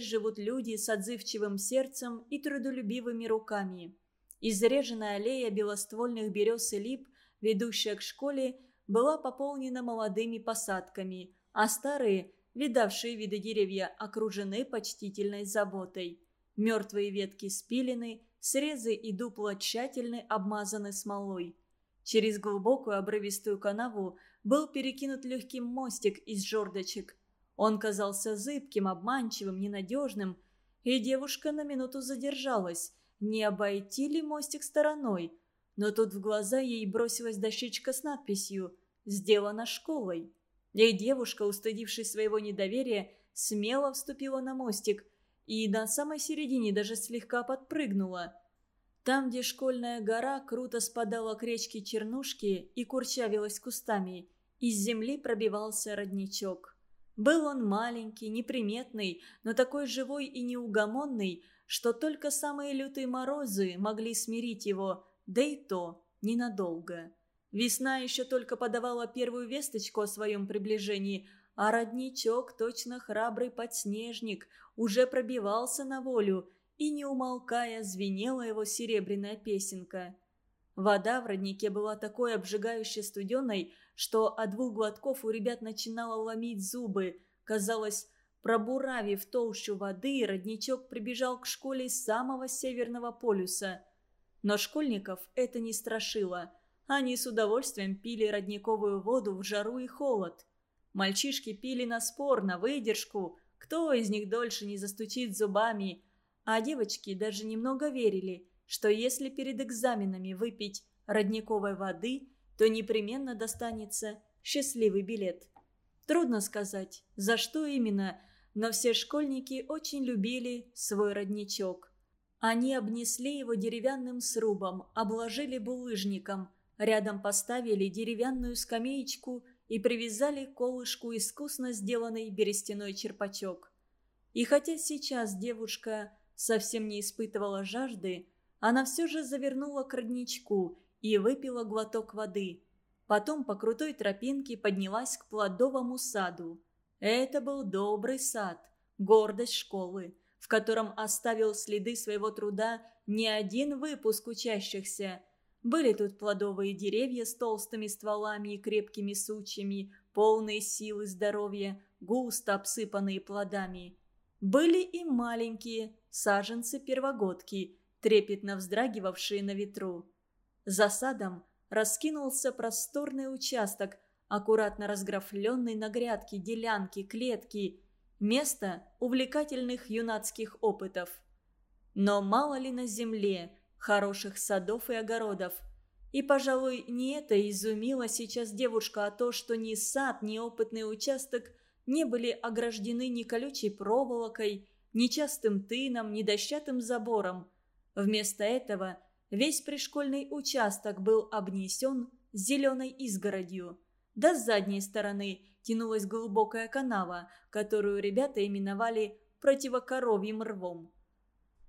живут люди с отзывчивым сердцем и трудолюбивыми руками. Изреженная аллея белоствольных берез и лип, ведущая к школе, была пополнена молодыми посадками, а старые, видавшие виды деревья, окружены почтительной заботой. Мертвые ветки спилены, срезы и дупла тщательно обмазаны смолой. Через глубокую обрывистую канаву был перекинут легкий мостик из жердочек. Он казался зыбким, обманчивым, ненадежным, и девушка на минуту задержалась, не обойти ли мостик стороной. Но тут в глаза ей бросилась дощечка с надписью «Сделано школой». И девушка, устыдившись своего недоверия, смело вступила на мостик и на самой середине даже слегка подпрыгнула. Там, где школьная гора круто спадала к речке Чернушки и курчавилась кустами, из земли пробивался родничок. Был он маленький, неприметный, но такой живой и неугомонный, что только самые лютые морозы могли смирить его, да и то ненадолго. Весна еще только подавала первую весточку о своем приближении, а родничок, точно храбрый подснежник, уже пробивался на волю, и, не умолкая, звенела его серебряная песенка. Вода в роднике была такой обжигающе студеной, что от двух глотков у ребят начинало ломить зубы. Казалось, пробуравив толщу воды, родничок прибежал к школе с самого северного полюса. Но школьников это не страшило – они с удовольствием пили родниковую воду в жару и холод. Мальчишки пили на спор, на выдержку, кто из них дольше не застучит зубами. А девочки даже немного верили, что если перед экзаменами выпить родниковой воды, то непременно достанется счастливый билет. Трудно сказать, за что именно, но все школьники очень любили свой родничок. Они обнесли его деревянным срубом, обложили булыжником – Рядом поставили деревянную скамеечку и привязали к колышку искусно сделанный берестяной черпачок. И хотя сейчас девушка совсем не испытывала жажды, она все же завернула к родничку и выпила глоток воды. Потом по крутой тропинке поднялась к плодовому саду. Это был добрый сад, гордость школы, в котором оставил следы своего труда не один выпуск учащихся – были тут плодовые деревья с толстыми стволами и крепкими сучьями, полные силы здоровья, густо обсыпанные плодами. Были и маленькие саженцы-первогодки, трепетно вздрагивавшие на ветру. За садом раскинулся просторный участок, аккуратно разграфленный на грядки, делянки, клетки. Место увлекательных юнацких опытов. Но мало ли на земле – хороших садов и огородов. И, пожалуй, не это изумило сейчас девушка, а то, что ни сад, ни опытный участок не были ограждены ни колючей проволокой, ни частым тыном, ни дощатым забором. Вместо этого весь пришкольный участок был обнесен зеленой изгородью. До задней стороны тянулась глубокая канава, которую ребята именовали противокоровьим рвом.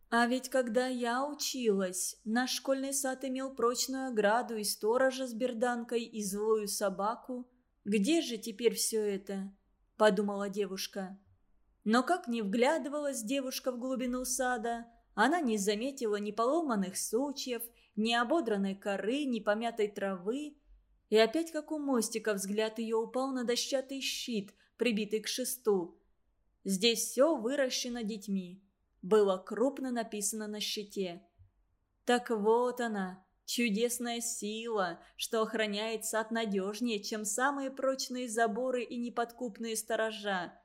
А ведь когда я училась, наш школьный сад имел прочную ограду и сторожа с берданкой и злую собаку. Где же теперь все это? Подумала девушка. Но как не вглядывалась девушка в глубину сада, она не заметила ни поломанных сучьев, ни ободранной коры, ни помятой травы. И опять, как у мостика, взгляд ее упал на дощатый щит, прибитый к шесту. Здесь все выращено детьми было крупно написано на щите. Так вот она, чудесная сила, что охраняет сад надежнее, чем самые прочные заборы и неподкупные сторожа.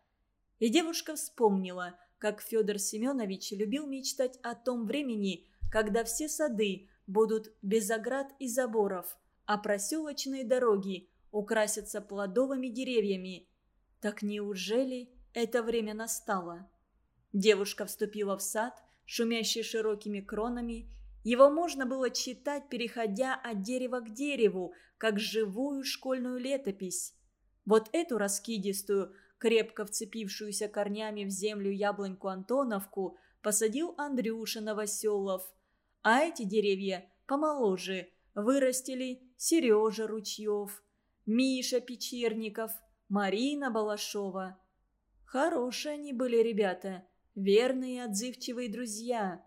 И девушка вспомнила, как Федор Семенович любил мечтать о том времени, когда все сады будут без оград и заборов, а проселочные дороги украсятся плодовыми деревьями. Так неужели это время настало? Девушка вступила в сад, шумящий широкими кронами. Его можно было читать, переходя от дерева к дереву, как живую школьную летопись. Вот эту раскидистую, крепко вцепившуюся корнями в землю яблоньку Антоновку посадил Андрюша Новоселов. А эти деревья помоложе вырастили Сережа Ручьев, Миша Печерников, Марина Балашова. Хорошие они были ребята – верные отзывчивые друзья.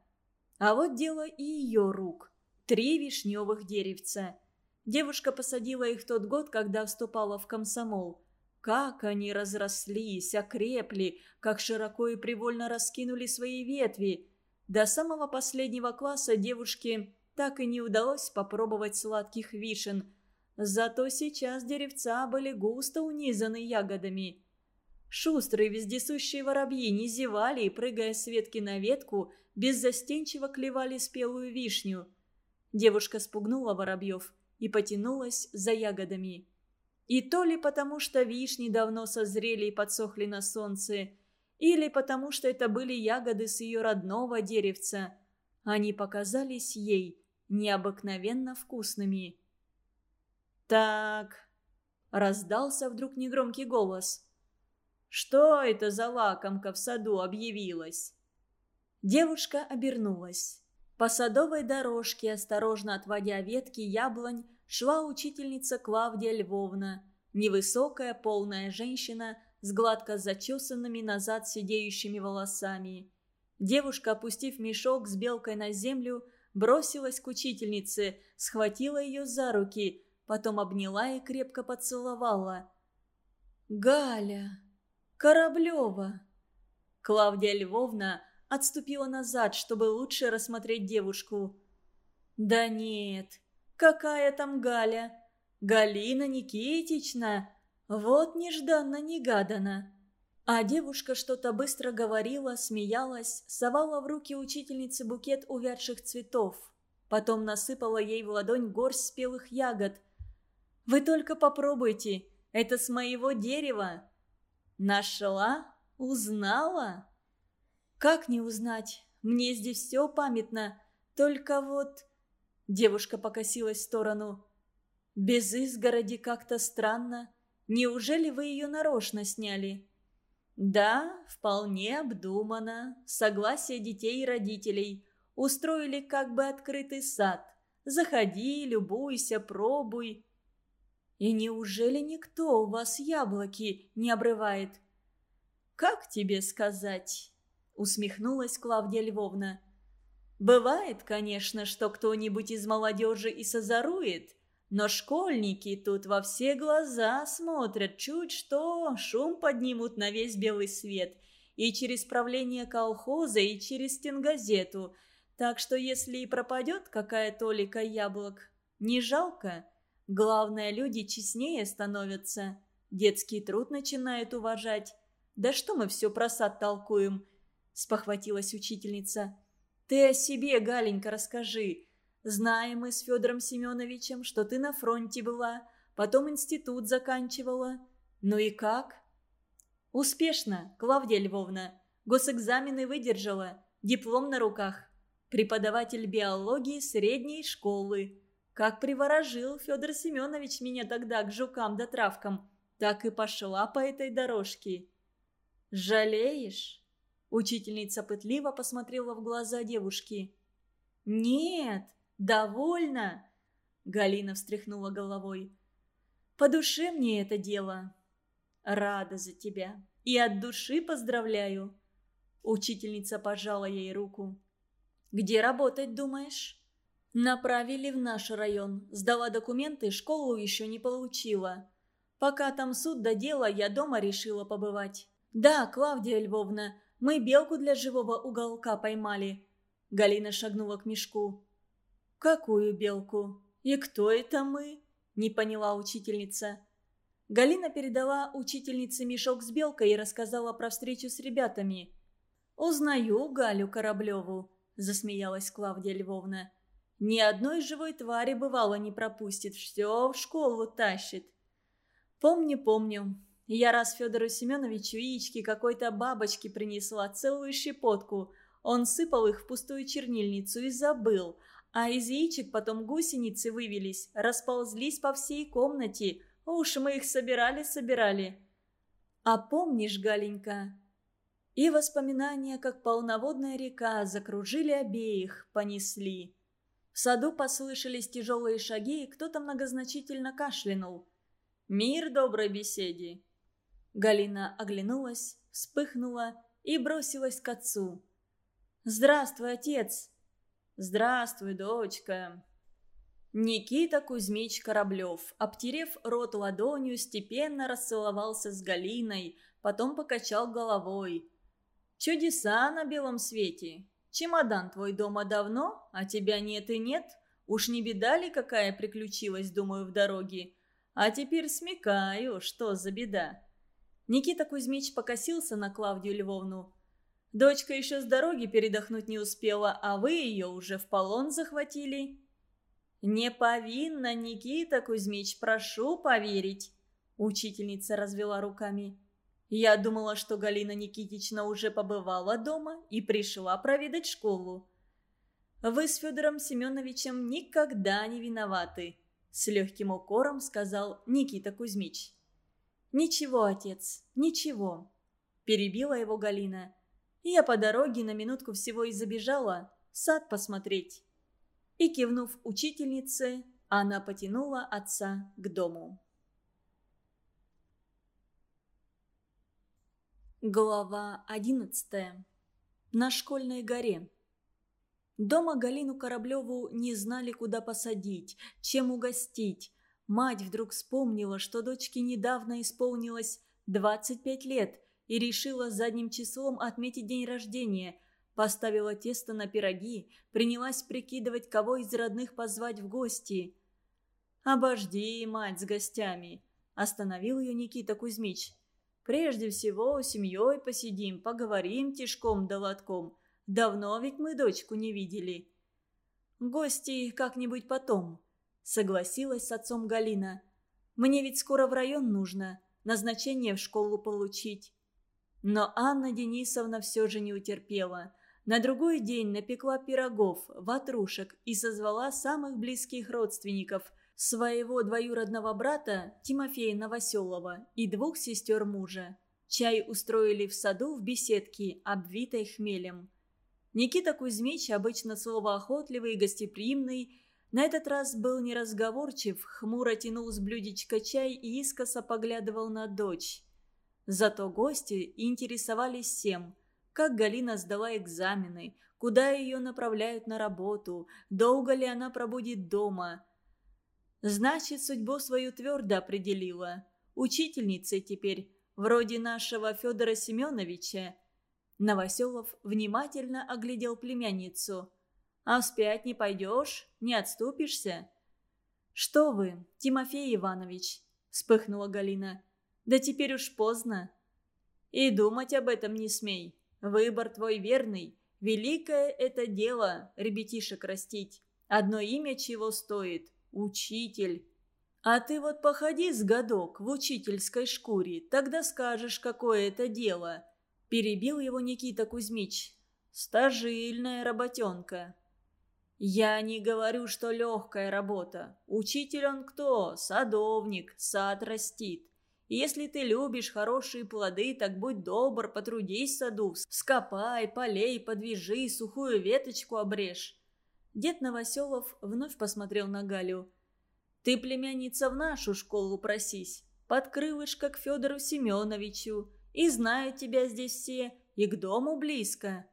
А вот дело и ее рук. Три вишневых деревца. Девушка посадила их в тот год, когда вступала в комсомол. Как они разрослись, окрепли, как широко и привольно раскинули свои ветви. До самого последнего класса девушке так и не удалось попробовать сладких вишен. Зато сейчас деревца были густо унизаны ягодами. Шустрые вездесущие воробьи не зевали и, прыгая с ветки на ветку, беззастенчиво клевали спелую вишню. Девушка спугнула воробьев и потянулась за ягодами. И то ли потому, что вишни давно созрели и подсохли на солнце, или потому, что это были ягоды с ее родного деревца. Они показались ей необыкновенно вкусными. «Так», — раздался вдруг негромкий голос. «Что это за лакомка в саду объявилась?» Девушка обернулась. По садовой дорожке, осторожно отводя ветки яблонь, шла учительница Клавдия Львовна, невысокая полная женщина с гладко зачесанными назад сидеющими волосами. Девушка, опустив мешок с белкой на землю, бросилась к учительнице, схватила ее за руки, потом обняла и крепко поцеловала. «Галя! Кораблева!» Клавдия Львовна отступила назад, чтобы лучше рассмотреть девушку. «Да нет, Какая там Галя? Галина Никитична. Вот нежданно-негаданно. А девушка что-то быстро говорила, смеялась, совала в руки учительнице букет увядших цветов. Потом насыпала ей в ладонь горсть спелых ягод. «Вы только попробуйте, это с моего дерева!» «Нашла? Узнала?» «Как не узнать? Мне здесь все памятно. Только вот Девушка покосилась в сторону. «Без изгороди как-то странно. Неужели вы ее нарочно сняли?» «Да, вполне обдуманно. Согласие детей и родителей. Устроили как бы открытый сад. Заходи, любуйся, пробуй». «И неужели никто у вас яблоки не обрывает?» «Как тебе сказать?» — усмехнулась Клавдия Львовна. Бывает, конечно, что кто-нибудь из молодежи и созорует, но школьники тут во все глаза смотрят, чуть что, шум поднимут на весь белый свет. И через правление колхоза, и через стенгазету. Так что если и пропадет какая толика яблок, не жалко. Главное, люди честнее становятся. Детский труд начинают уважать. «Да что мы все про сад толкуем?» – спохватилась учительница. Ты о себе, Галенька, расскажи. Знаем мы с Федором Семеновичем, что ты на фронте была, потом институт заканчивала. Ну и как? Успешно, Клавдия Львовна. Госэкзамены выдержала, диплом на руках. Преподаватель биологии средней школы. Как приворожил Федор Семенович меня тогда к жукам да травкам, так и пошла по этой дорожке. Жалеешь? Учительница пытливо посмотрела в глаза девушки. «Нет, довольно!» Галина встряхнула головой. «По душе мне это дело. Рада за тебя и от души поздравляю!» Учительница пожала ей руку. «Где работать, думаешь?» «Направили в наш район. Сдала документы, школу еще не получила. Пока там суд до дела, я дома решила побывать. Да, Клавдия Львовна, мы белку для живого уголка поймали». Галина шагнула к мешку. «Какую белку? И кто это мы?» – не поняла учительница. Галина передала учительнице мешок с белкой и рассказала про встречу с ребятами. «Узнаю Галю Кораблеву», – засмеялась Клавдия Львовна. «Ни одной живой твари бывало не пропустит, все в школу тащит». «Помню, помню. Я раз Федору Семеновичу яички какой-то бабочки принесла, целую щепотку. Он сыпал их в пустую чернильницу и забыл. А из яичек потом гусеницы вывелись, расползлись по всей комнате. Уж мы их собирали-собирали. А помнишь, Галенька? И воспоминания, как полноводная река, закружили обеих, понесли. В саду послышались тяжелые шаги, и кто-то многозначительно кашлянул. «Мир доброй беседе!» Галина оглянулась, вспыхнула и бросилась к отцу. «Здравствуй, отец!» «Здравствуй, дочка!» Никита Кузьмич Кораблев, обтерев рот ладонью, степенно расцеловался с Галиной, потом покачал головой. «Чудеса на белом свете! Чемодан твой дома давно, а тебя нет и нет. Уж не беда ли какая приключилась, думаю, в дороге? А теперь смекаю, что за беда!» Никита Кузьмич покосился на Клавдию Львовну. Дочка еще с дороги передохнуть не успела, а вы ее уже в полон захватили». «Не повинна, Никита Кузьмич, прошу поверить», — учительница развела руками. «Я думала, что Галина Никитична уже побывала дома и пришла проведать школу». «Вы с Федором Семеновичем никогда не виноваты», — с легким укором сказал Никита Кузьмич. «Ничего, отец, ничего», — перебила его Галина. Я по дороге на минутку всего и забежала сад посмотреть. И, кивнув учительнице, она потянула отца к дому. Глава одиннадцатая. На школьной горе. Дома Галину Кораблеву не знали, куда посадить, чем угостить. Мать вдруг вспомнила, что дочке недавно исполнилось 25 лет – и решила задним числом отметить день рождения. Поставила тесто на пироги, принялась прикидывать, кого из родных позвать в гости. «Обожди, мать, с гостями!» – остановил ее Никита Кузьмич. «Прежде всего, семьей посидим, поговорим тишком да лотком. Давно ведь мы дочку не видели». «Гости как-нибудь потом», – согласилась с отцом Галина. «Мне ведь скоро в район нужно, назначение в школу получить». Но Анна Денисовна все же не утерпела. На другой день напекла пирогов, ватрушек и созвала самых близких родственников – своего двоюродного брата Тимофея Новоселова и двух сестер мужа. Чай устроили в саду в беседке, обвитой хмелем. Никита Кузьмич, обычно словоохотливый и гостеприимный, на этот раз был неразговорчив, хмуро тянул с блюдечка чай и искоса поглядывал на дочь. Зато гости интересовались всем, как Галина сдала экзамены, куда ее направляют на работу, долго ли она пробудет дома. Значит, судьбу свою твердо определила. Учительницей теперь, вроде нашего Федора Семеновича. Новоселов внимательно оглядел племянницу. «А вспять не пойдешь? Не отступишься?» «Что вы, Тимофей Иванович?» – вспыхнула Галина. Да теперь уж поздно. И думать об этом не смей. Выбор твой верный. Великое это дело ребятишек растить. Одно имя чего стоит – учитель. А ты вот походи с годок в учительской шкуре, тогда скажешь, какое это дело. Перебил его Никита Кузьмич. Стажильная работенка. Я не говорю, что легкая работа. Учитель он кто? Садовник, сад растит. Если ты любишь хорошие плоды, так будь добр, потрудись в саду, скопай, полей, подвяжи, сухую веточку обрежь». Дед Новоселов вновь посмотрел на Галю. «Ты, племянница, в нашу школу просись, под крылышко к Федору Семеновичу, и знают тебя здесь все, и к дому близко».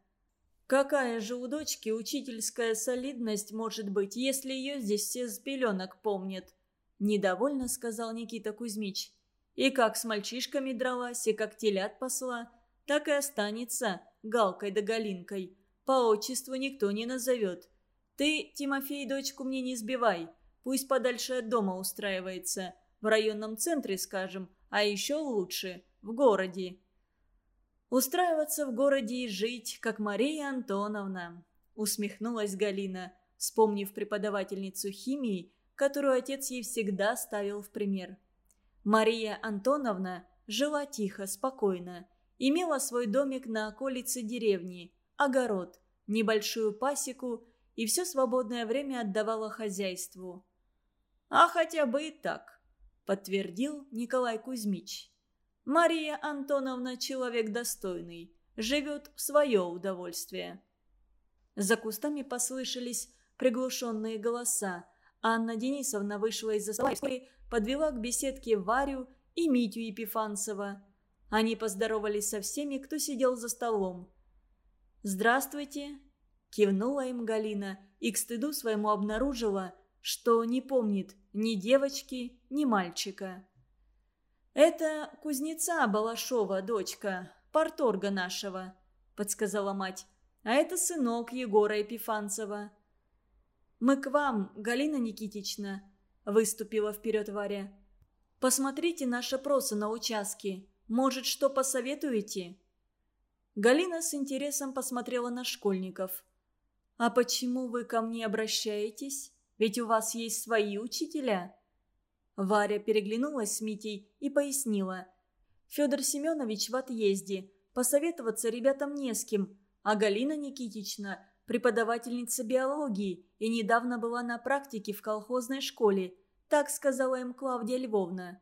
Какая же у дочки учительская солидность может быть, если ее здесь все с пеленок помнят? Недовольно сказал Никита Кузьмич. И как с мальчишками дралась, и как телят посла, так и останется Галкой да Галинкой. По отчеству никто не назовет. Ты, Тимофей, дочку мне не сбивай. Пусть подальше от дома устраивается. В районном центре, скажем, а еще лучше – в городе. Устраиваться в городе и жить, как Мария Антоновна. Усмехнулась Галина, вспомнив преподавательницу химии, которую отец ей всегда ставил в пример. Мария Антоновна жила тихо, спокойно. Имела свой домик на околице деревни, огород, небольшую пасеку и все свободное время отдавала хозяйству. «А хотя бы и так», – подтвердил Николай Кузьмич. «Мария Антоновна человек достойный, живет в свое удовольствие». За кустами послышались приглушенные голоса. Анна Денисовна вышла из-за и подвела к беседке Варю и Митю Епифанцева. Они поздоровались со всеми, кто сидел за столом. «Здравствуйте!» – кивнула им Галина и к стыду своему обнаружила, что не помнит ни девочки, ни мальчика. «Это кузнеца Балашова, дочка, порторга нашего», – подсказала мать. «А это сынок Егора Епифанцева». «Мы к вам, Галина Никитична», – выступила вперед Варя. «Посмотрите наши опросы на участке. Может, что посоветуете?» Галина с интересом посмотрела на школьников. «А почему вы ко мне обращаетесь? Ведь у вас есть свои учителя?» Варя переглянулась с Митей и пояснила. «Федор Семенович в отъезде. Посоветоваться ребятам не с кем. А Галина Никитична – преподавательница биологии и недавно была на практике в колхозной школе. Так сказала им Клавдия Львовна».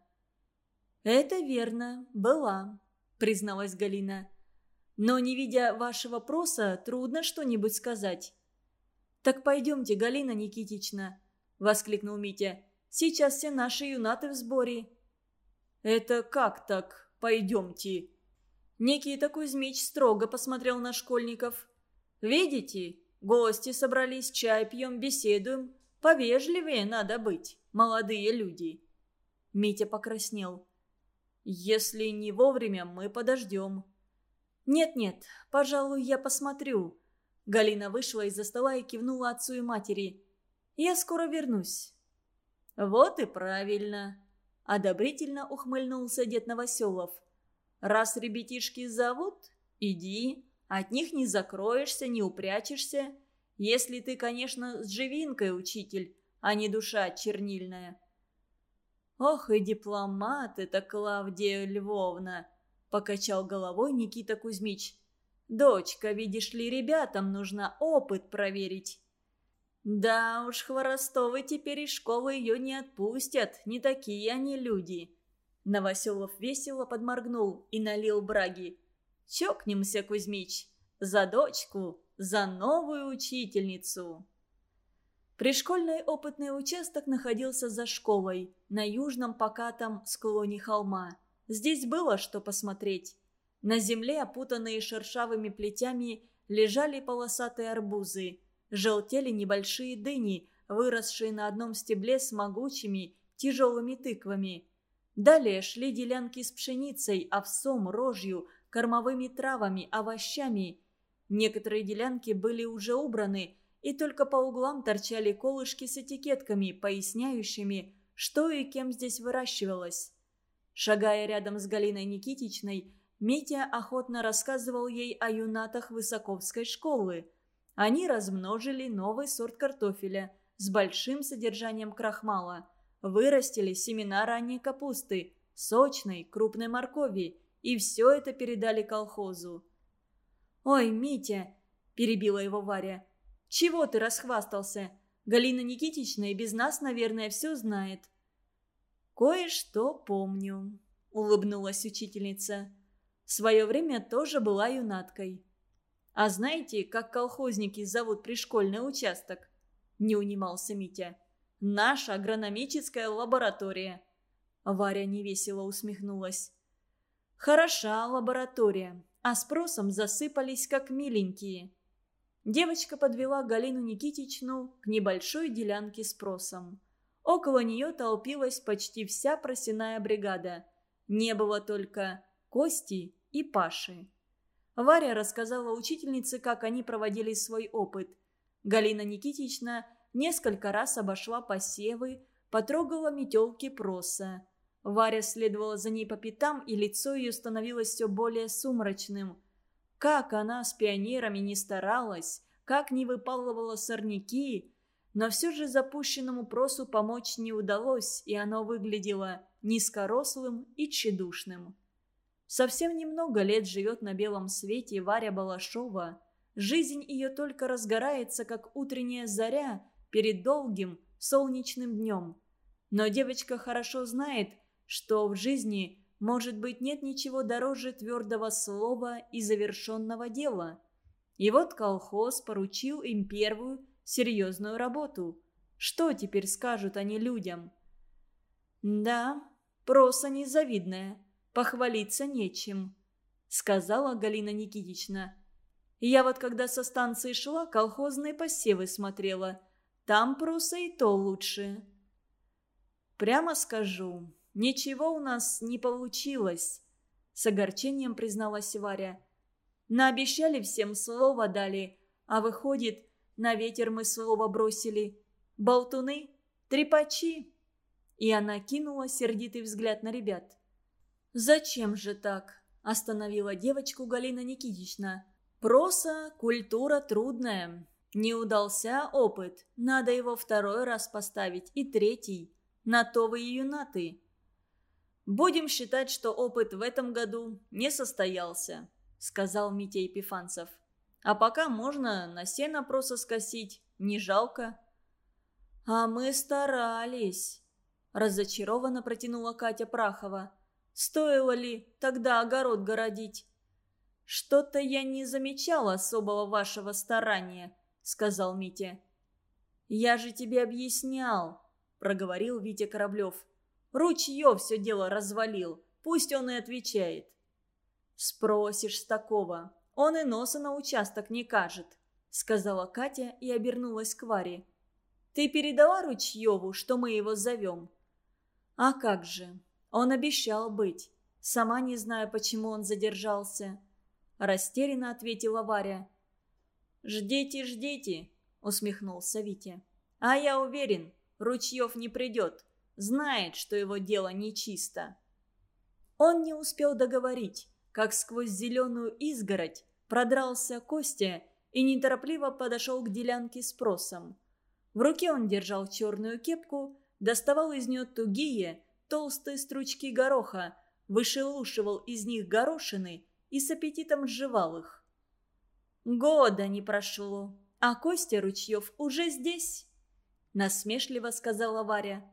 «Это верно, была», – призналась Галина. «Но не видя вашего вопроса, трудно что-нибудь сказать». «Так пойдемте, Галина Никитична», – воскликнул Митя. «Сейчас все наши юнаты в сборе». «Это как так? Пойдемте». Никита Кузьмич строго посмотрел на школьников. «Видите, гости собрались, чай пьем, беседуем. Повежливее надо быть, молодые люди». Митя покраснел. «Если не вовремя, мы подождем». «Нет-нет, пожалуй, я посмотрю», Галина вышла из-за стола и кивнула отцу и матери. «Я скоро вернусь». «Вот и правильно», – одобрительно ухмыльнулся дед Новоселов. «Раз ребятишки зовут, иди, от них не закроешься, не упрячешься, если ты, конечно, с живинкой учитель, а не душа чернильная». «Ох и дипломат это Клавдия Львовна!» – покачал головой Никита Кузьмич. Дочка, видишь ли, ребятам нужно опыт проверить. Да уж, Хворостовы теперь из школы ее не отпустят, не такие они люди. Новоселов весело подморгнул и налил браги. Чокнемся, Кузьмич, за дочку, за новую учительницу. Пришкольный опытный участок находился за школой, на южном покатом склоне холма. Здесь было что посмотреть. На земле, опутанные шершавыми плетями, лежали полосатые арбузы. Желтели небольшие дыни, выросшие на одном стебле с могучими, тяжелыми тыквами. Далее шли делянки с пшеницей, овсом, рожью, кормовыми травами, овощами. Некоторые делянки были уже убраны, и только по углам торчали колышки с этикетками, поясняющими, что и кем здесь выращивалось. Шагая рядом с Галиной Никитичной, Митя охотно рассказывал ей о юнатах Высоковской школы. Они размножили новый сорт картофеля с большим содержанием крахмала, вырастили семена ранней капусты, сочной, крупной моркови, и все это передали колхозу. «Ой, Митя!» – перебила его Варя. «Чего ты расхвастался? Галина Никитична и без нас, наверное, все знает». «Кое-что помню», – улыбнулась учительница. В свое время тоже была юнаткой. «А знаете, как колхозники зовут пришкольный участок?» – не унимался Митя. «Наша агрономическая лаборатория». Варя невесело усмехнулась. «Хороша лаборатория, а спросом засыпались как миленькие». Девочка подвела Галину Никитичну к небольшой делянке с просом. Около нее толпилась почти вся просяная бригада. Не было только Кости и Паши. Варя рассказала учительнице, как они проводили свой опыт. Галина Никитична несколько раз обошла посевы, потрогала метелки проса. Варя следовала за ней по пятам, и лицо ее становилось все более сумрачным. Как она с пионерами не старалась, как не выпалывала сорняки, но все же запущенному просу помочь не удалось, и оно выглядело низкорослым и тщедушным. Совсем немного лет живет на белом свете Варя Балашова. Жизнь ее только разгорается, как утренняя заря перед долгим солнечным днем. Но девочка хорошо знает, что в жизни, может быть, нет ничего дороже твердого слова и завершенного дела. И вот колхоз поручил им первую серьезную работу. Что теперь скажут они людям? Да, проса незавидная похвалиться нечем», — сказала Галина Никитична. «Я вот когда со станции шла, колхозные посевы смотрела. Там проса и то лучше». «Прямо скажу, ничего у нас не получилось», — с огорчением призналась Варя. «Наобещали всем слово дали, а выходит, на ветер мы слово бросили. Болтуны, трепачи». И она кинула сердитый взгляд на ребят. «Зачем же так?» – остановила девочку Галина Никитична. «Проса – культура трудная. Не удался опыт, надо его второй раз поставить и третий. На то вы и юнаты». «Будем считать, что опыт в этом году не состоялся», – сказал Митей Пифанцев. «А пока можно на сено просто скосить, не жалко». «А мы старались», – разочарованно протянула Катя Прахова. Стоило ли тогда огород городить? «Что-то я не замечал особого вашего старания», — сказал Митя. «Я же тебе объяснял», — проговорил Витя Кораблев. «Ручье все дело развалил, пусть он и отвечает». «Спросишь с такого, он и носа на участок не кажет», — сказала Катя и обернулась к Варе. «Ты передала Ручьеву, что мы его зовем?» «А как же, он обещал быть. Сама не знаю, почему он задержался. Растерянно ответила Варя. «Ждите, ждите», — усмехнулся Витя. «А я уверен, Ручьев не придет. Знает, что его дело нечисто». Он не успел договорить, как сквозь зеленую изгородь продрался Костя и неторопливо подошел к делянке с просом. В руке он держал черную кепку, доставал из нее тугие, толстые стручки гороха, вышелушивал из них горошины и с аппетитом сживал их. «Года не прошло, а Костя Ручьев уже здесь», — насмешливо сказала Варя.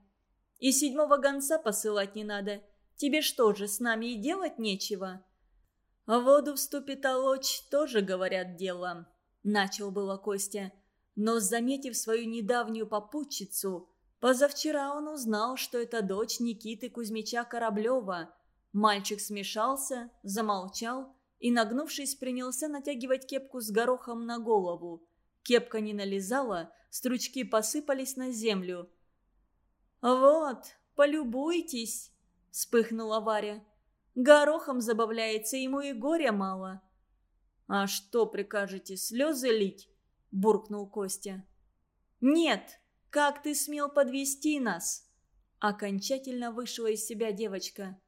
«И седьмого гонца посылать не надо. Тебе что же, с нами и делать нечего?» «В воду вступит олочь, тоже, говорят, дело», — начал было Костя. Но, заметив свою недавнюю попутчицу, Позавчера он узнал, что это дочь Никиты Кузьмича Кораблева. Мальчик смешался, замолчал и, нагнувшись, принялся натягивать кепку с горохом на голову. Кепка не налезала, стручки посыпались на землю. «Вот, полюбуйтесь!» – вспыхнула Варя. «Горохом забавляется, ему и горя мало». «А что прикажете, слезы лить?» – буркнул Костя. «Нет!» Как ты смел подвести нас?» Окончательно вышла из себя девочка.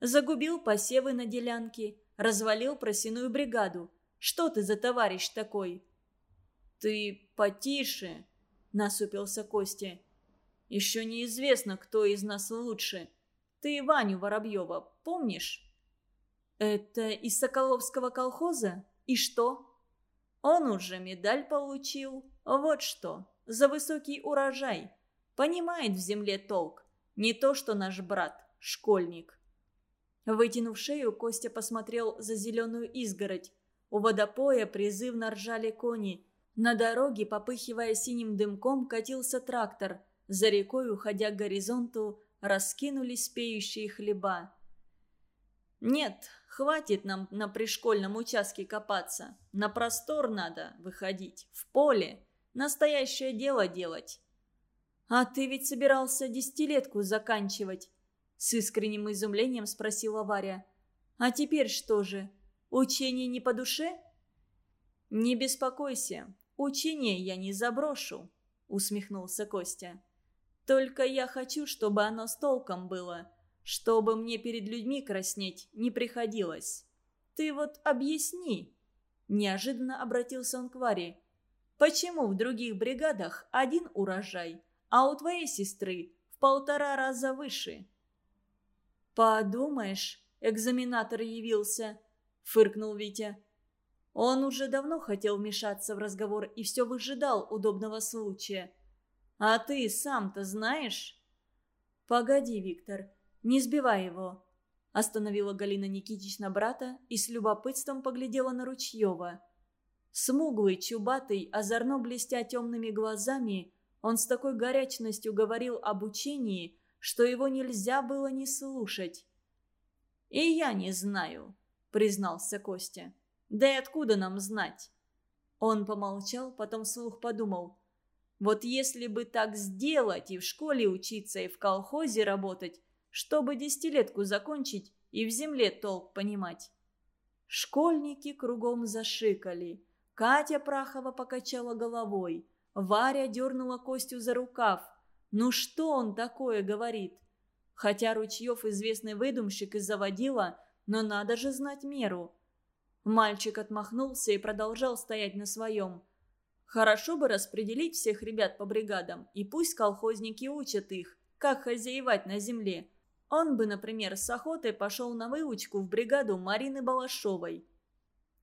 Загубил посевы на делянке, развалил просяную бригаду. Что ты за товарищ такой? «Ты потише», — насупился Костя. «Еще неизвестно, кто из нас лучше. Ты Ваню Воробьева помнишь?» «Это из Соколовского колхоза? И что?» «Он уже медаль получил. Вот что за высокий урожай. Понимает в земле толк. Не то, что наш брат, школьник. Вытянув шею, Костя посмотрел за зеленую изгородь. У водопоя призывно ржали кони. На дороге, попыхивая синим дымком, катился трактор. За рекой, уходя к горизонту, раскинулись пеющие хлеба. «Нет, хватит нам на пришкольном участке копаться. На простор надо выходить, в поле настоящее дело делать. «А ты ведь собирался десятилетку заканчивать?» С искренним изумлением спросила Варя. «А теперь что же? Учение не по душе?» «Не беспокойся, учение я не заброшу», усмехнулся Костя. «Только я хочу, чтобы оно с толком было, чтобы мне перед людьми краснеть не приходилось. Ты вот объясни». Неожиданно обратился он к Варе. Почему в других бригадах один урожай, а у твоей сестры в полтора раза выше?» «Подумаешь, экзаменатор явился», — фыркнул Витя. Он уже давно хотел вмешаться в разговор и все выжидал удобного случая. «А ты сам-то знаешь?» «Погоди, Виктор, не сбивай его», — остановила Галина Никитична брата и с любопытством поглядела на Ручьева. Смуглый, чубатый, озорно блестя темными глазами, он с такой горячностью говорил об учении, что его нельзя было не слушать. «И я не знаю», — признался Костя. «Да и откуда нам знать?» Он помолчал, потом вслух подумал. «Вот если бы так сделать и в школе учиться, и в колхозе работать, чтобы десятилетку закончить и в земле толк понимать». Школьники кругом зашикали. Катя Прахова покачала головой. Варя дернула Костю за рукав. «Ну что он такое говорит?» Хотя Ручьев известный выдумщик и заводила, но надо же знать меру. Мальчик отмахнулся и продолжал стоять на своем. Хорошо бы распределить всех ребят по бригадам, и пусть колхозники учат их, как хозяевать на земле. Он бы, например, с охотой пошел на выучку в бригаду Марины Балашовой.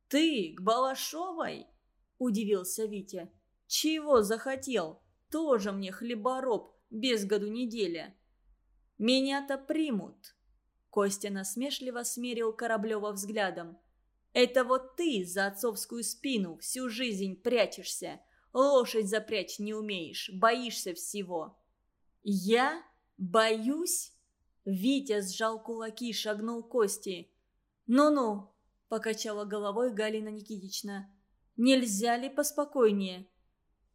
«Ты к Балашовой?» – удивился Витя. «Чего захотел? Тоже мне хлебороб, без году неделя». «Меня-то примут!» Костя насмешливо смерил Кораблева взглядом. «Это вот ты за отцовскую спину всю жизнь прячешься. Лошадь запрячь не умеешь, боишься всего». «Я? Боюсь?» Витя сжал кулаки и шагнул Кости. «Ну-ну», — покачала головой Галина Никитична. «Нельзя ли поспокойнее?»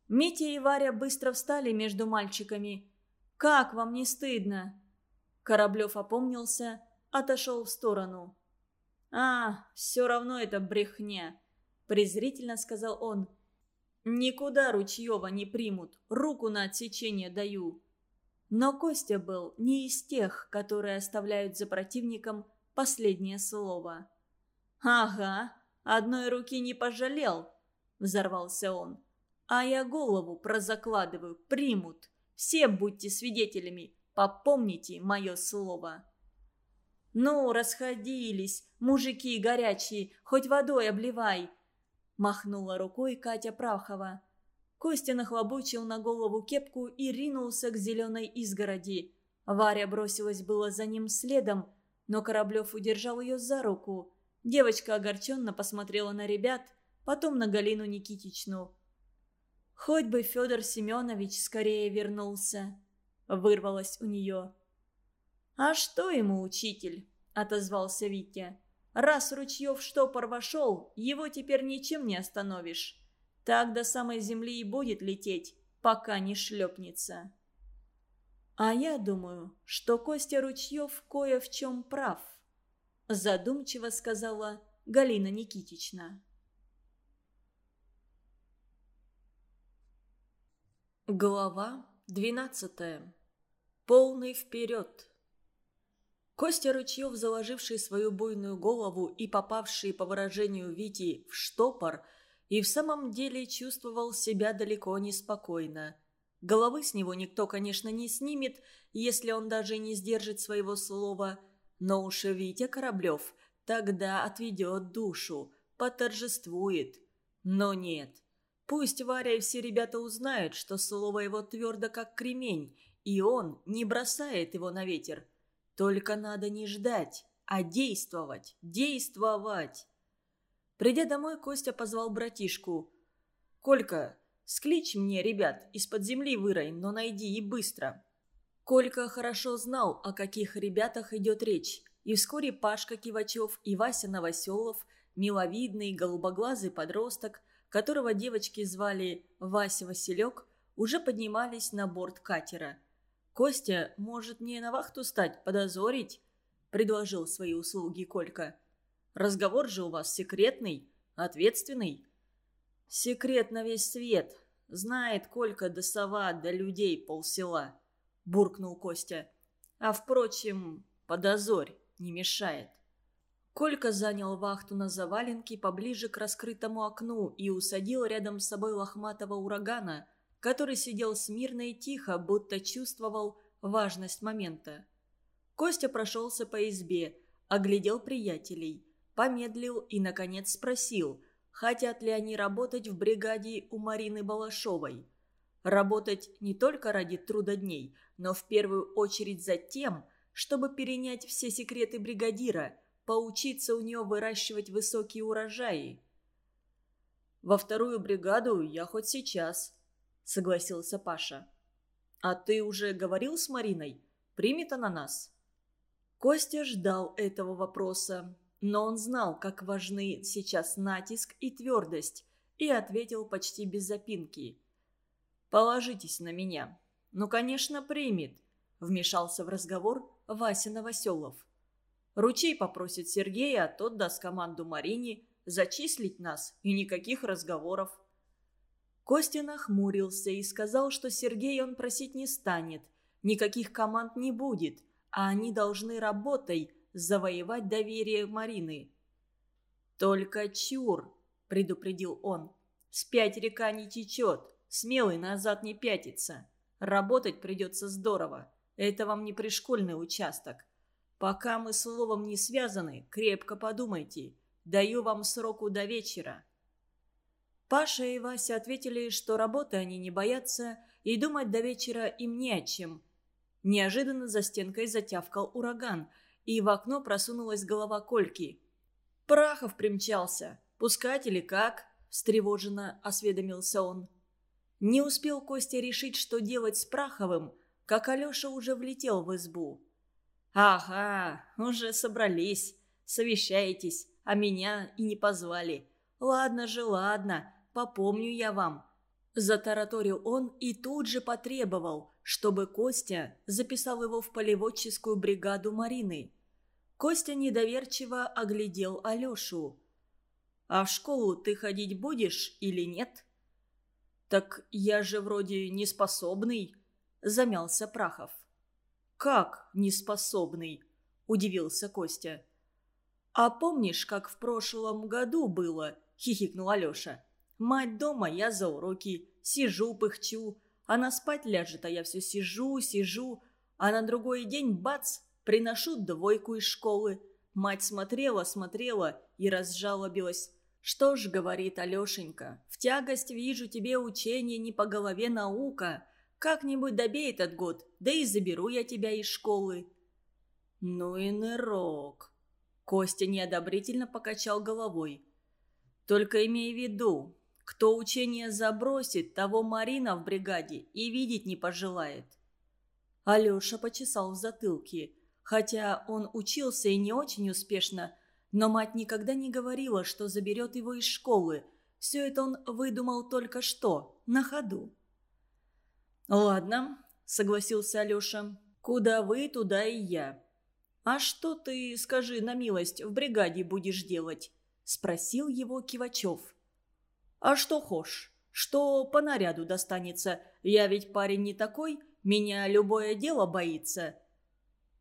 Митя и Варя быстро встали между мальчиками. «Как вам не стыдно?» Кораблев опомнился, отошел в сторону. «А, все равно это брехня», – презрительно сказал он. «Никуда Ручьева не примут, руку на отсечение даю». Но Костя был не из тех, которые оставляют за противником последнее слово. «Ага, одной руки не пожалел», – взорвался он. «А я голову прозакладываю, примут. Все будьте свидетелями, Попомните мое слово. «Ну, расходились, мужики горячие, хоть водой обливай!» Махнула рукой Катя Прахова. Костя нахлобучил на голову кепку и ринулся к зеленой изгороди. Варя бросилась было за ним следом, но Кораблев удержал ее за руку. Девочка огорченно посмотрела на ребят, потом на Галину Никитичну. Хоть бы Федор Семенович скорее вернулся вырвалось у нее. «А что ему, учитель?» – отозвался Витя. «Раз Ручьев штопор вошел, его теперь ничем не остановишь. Так до самой земли и будет лететь, пока не шлепнется». «А я думаю, что Костя Ручьев кое в чем прав», – задумчиво сказала Галина Никитична. Глава двенадцатая полный вперед. Костя Ручьев, заложивший свою буйную голову и попавший, по выражению Вити, в штопор, и в самом деле чувствовал себя далеко неспокойно. Головы с него никто, конечно, не снимет, если он даже не сдержит своего слова, но уж Витя Кораблев тогда отведет душу, поторжествует. Но нет. Пусть Варя и все ребята узнают, что слово его твердо как кремень, и он не бросает его на ветер. Только надо не ждать, а действовать, действовать. Придя домой, Костя позвал братишку. «Колька, скличь мне, ребят, из-под земли вырой, но найди и быстро». Колька хорошо знал, о каких ребятах идет речь, и вскоре Пашка Кивачев и Вася Новоселов, миловидный голубоглазый подросток, которого девочки звали Вася Василек, уже поднимались на борт катера – «Костя, может, мне на вахту стать, подозорить?» – предложил свои услуги Колька. «Разговор же у вас секретный, ответственный». «Секрет на весь свет. Знает Колька до сова, до людей полсела», – буркнул Костя. «А, впрочем, подозорь, не мешает». Колька занял вахту на заваленке поближе к раскрытому окну и усадил рядом с собой лохматого урагана – который сидел смирно и тихо, будто чувствовал важность момента. Костя прошелся по избе, оглядел приятелей, помедлил и, наконец, спросил, хотят ли они работать в бригаде у Марины Балашовой. Работать не только ради труда дней, но в первую очередь за тем, чтобы перенять все секреты бригадира, поучиться у нее выращивать высокие урожаи. «Во вторую бригаду я хоть сейчас», согласился Паша. «А ты уже говорил с Мариной? Примет она нас?» Костя ждал этого вопроса, но он знал, как важны сейчас натиск и твердость, и ответил почти без запинки. «Положитесь на меня». «Ну, конечно, примет», – вмешался в разговор Вася Новоселов. «Ручей попросит Сергея, а тот даст команду Марине зачислить нас, и никаких разговоров». Костя нахмурился и сказал, что Сергей он просить не станет, никаких команд не будет, а они должны работой завоевать доверие Марины. «Только чур!» – предупредил он. «Спять река не течет, смелый назад не пятится. Работать придется здорово. Это вам не пришкольный участок. Пока мы словом не связаны, крепко подумайте. Даю вам сроку до вечера». Паша и Вася ответили, что работы они не боятся, и думать до вечера им не о чем. Неожиданно за стенкой затявкал ураган, и в окно просунулась голова Кольки. «Прахов примчался. Пускать или как?» – встревоженно осведомился он. Не успел Костя решить, что делать с Праховым, как Алеша уже влетел в избу. «Ага, уже собрались, совещаетесь, а меня и не позвали. Ладно же, ладно, попомню я вам». Затараторил он и тут же потребовал, чтобы Костя записал его в полеводческую бригаду Марины. Костя недоверчиво оглядел Алешу. «А в школу ты ходить будешь или нет?» «Так я же вроде неспособный», — замялся Прахов. «Как неспособный?» — удивился Костя. «А помнишь, как в прошлом году было?» — хихикнул Алеша. «Мать дома, я за уроки, сижу, пыхчу, она спать ляжет, а я все сижу, сижу, а на другой день, бац, приношу двойку из школы. Мать смотрела, смотрела и разжалобилась. «Что ж, — говорит Алешенька, — в тягость вижу тебе учение не по голове наука. Как-нибудь добей этот год, да и заберу я тебя из школы». «Ну и нырок!» Костя неодобрительно покачал головой. «Только имей в виду, кто учение забросит, того Марина в бригаде и видеть не пожелает». Алеша почесал в затылке. Хотя он учился и не очень успешно, но мать никогда не говорила, что заберет его из школы. Все это он выдумал только что, на ходу. «Ладно», — согласился Алеша. «Куда вы, туда и я». «А что ты, скажи на милость, в бригаде будешь делать?» — спросил его Кивачев. «А что хошь? Что по наряду достанется? Я ведь парень не такой, меня любое дело боится».